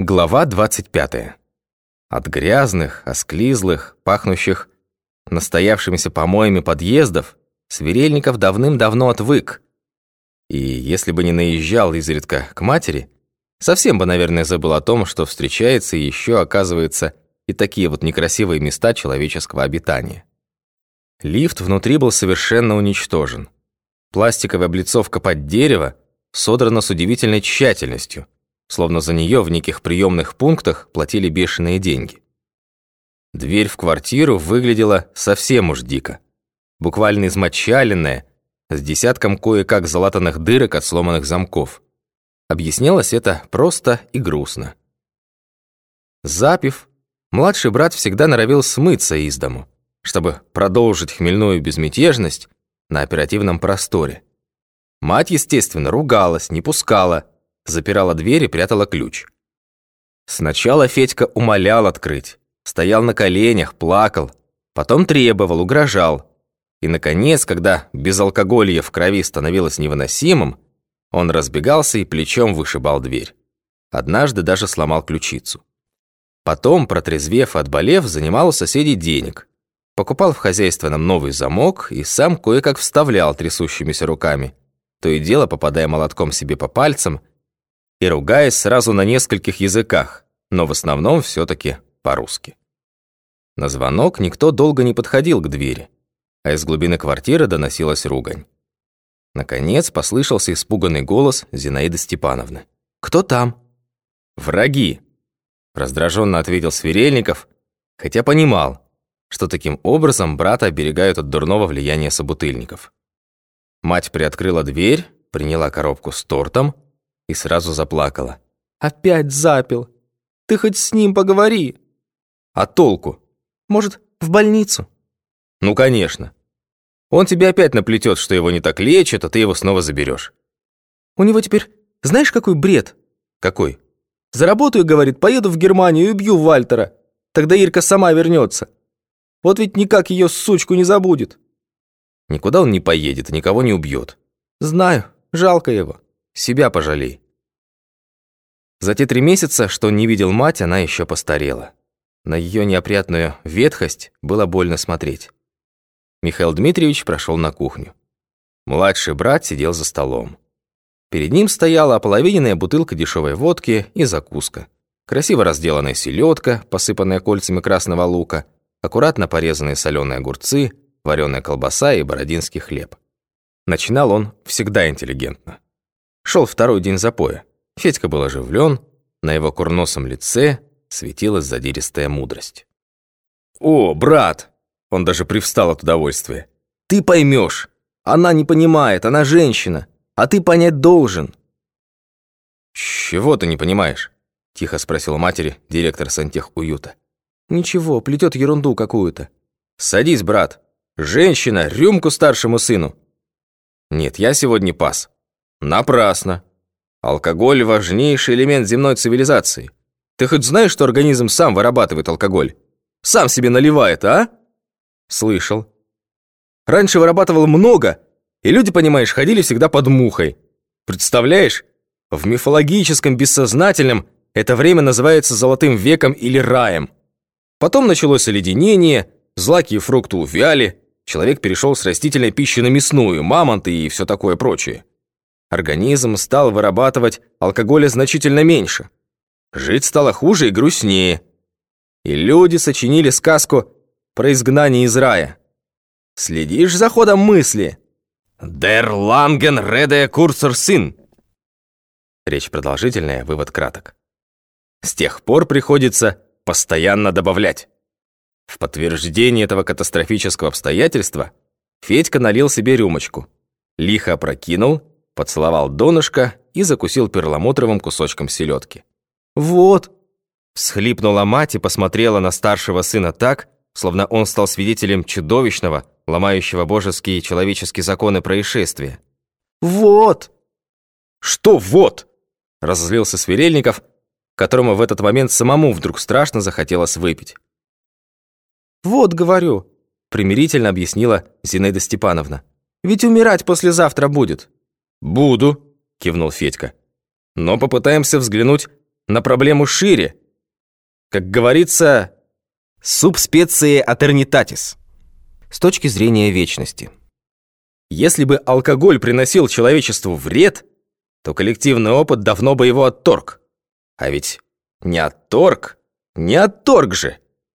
Глава 25. От грязных, осклизлых, пахнущих настоявшимися помоями подъездов Сверельников давным-давно отвык. И если бы не наезжал изредка к матери, совсем бы, наверное, забыл о том, что встречается и еще, оказывается, и такие вот некрасивые места человеческого обитания. Лифт внутри был совершенно уничтожен. Пластиковая облицовка под дерево содрана с удивительной тщательностью – словно за нее в неких приемных пунктах платили бешеные деньги. Дверь в квартиру выглядела совсем уж дико. Буквально измочаленная, с десятком кое-как залатанных дырок от сломанных замков. Объяснялось это просто и грустно. Запив, младший брат всегда норовил смыться из дому, чтобы продолжить хмельную безмятежность на оперативном просторе. Мать, естественно, ругалась, не пускала, запирала дверь и прятала ключ. Сначала Федька умолял открыть, стоял на коленях, плакал, потом требовал, угрожал. И, наконец, когда безалкоголье в крови становилось невыносимым, он разбегался и плечом вышибал дверь. Однажды даже сломал ключицу. Потом, протрезвев и отболев, занимал у соседей денег. Покупал в хозяйственном новый замок и сам кое-как вставлял трясущимися руками, то и дело попадая молотком себе по пальцам и ругаясь сразу на нескольких языках, но в основном все-таки по-русски. На звонок никто долго не подходил к двери, а из глубины квартиры доносилась ругань. Наконец послышался испуганный голос Зинаиды Степановны. «Кто там?» «Враги!» Раздраженно ответил Сверельников, хотя понимал, что таким образом брата оберегают от дурного влияния собутыльников. Мать приоткрыла дверь, приняла коробку с тортом, и сразу заплакала. «Опять запил! Ты хоть с ним поговори!» «А толку? Может, в больницу?» «Ну, конечно. Он тебе опять наплетет, что его не так лечат, а ты его снова заберешь. «У него теперь знаешь, какой бред?» «Какой?» «Заработаю, — говорит, — поеду в Германию и убью Вальтера. Тогда Ирка сама вернется. Вот ведь никак ее сучку не забудет». «Никуда он не поедет и никого не убьет». «Знаю, жалко его». Себя пожалей. За те три месяца, что не видел мать, она еще постарела. На ее неопрятную ветхость было больно смотреть. Михаил Дмитриевич прошел на кухню. Младший брат сидел за столом. Перед ним стояла ополовиненная бутылка дешевой водки и закуска. Красиво разделанная селедка, посыпанная кольцами красного лука, аккуратно порезанные соленые огурцы, вареная колбаса и бородинский хлеб. Начинал он всегда интеллигентно. Шел второй день запоя. Федька был оживлен, на его курносом лице светилась задиристая мудрость. «О, брат!» Он даже привстал от удовольствия. «Ты поймешь! Она не понимает, она женщина, а ты понять должен!» «Чего ты не понимаешь?» Тихо спросил матери директор сантехуюта. «Ничего, плетет ерунду какую-то». «Садись, брат. Женщина, рюмку старшему сыну». «Нет, я сегодня пас. Напрасно. Алкоголь – важнейший элемент земной цивилизации. Ты хоть знаешь, что организм сам вырабатывает алкоголь? Сам себе наливает, а? Слышал. Раньше вырабатывал много, и люди, понимаешь, ходили всегда под мухой. Представляешь? В мифологическом бессознательном это время называется золотым веком или раем. Потом началось оледенение, злаки и фрукты увяли, человек перешел с растительной пищи на мясную, мамонты и все такое прочее организм стал вырабатывать алкоголя значительно меньше. Жить стало хуже и грустнее. И люди сочинили сказку про изгнание из рая. Следишь за ходом мысли? «Der Langen Rede Курсор сын». Речь продолжительная, вывод краток. С тех пор приходится постоянно добавлять. В подтверждение этого катастрофического обстоятельства Федька налил себе рюмочку, лихо опрокинул поцеловал донышко и закусил перламутровым кусочком селедки. «Вот!» Всхлипнула мать и посмотрела на старшего сына так, словно он стал свидетелем чудовищного, ломающего божеские и человеческие законы происшествия. «Вот!» «Что «вот»?» Разозлился Сверельников, которому в этот момент самому вдруг страшно захотелось выпить. «Вот, говорю», примирительно объяснила Зинаида Степановна. «Ведь умирать послезавтра будет». «Буду», — кивнул Федька. «Но попытаемся взглянуть на проблему шире. Как говорится, субспеции атернитатис. С точки зрения вечности. Если бы алкоголь приносил человечеству вред, то коллективный опыт давно бы его отторг. А ведь не отторг, не отторг же.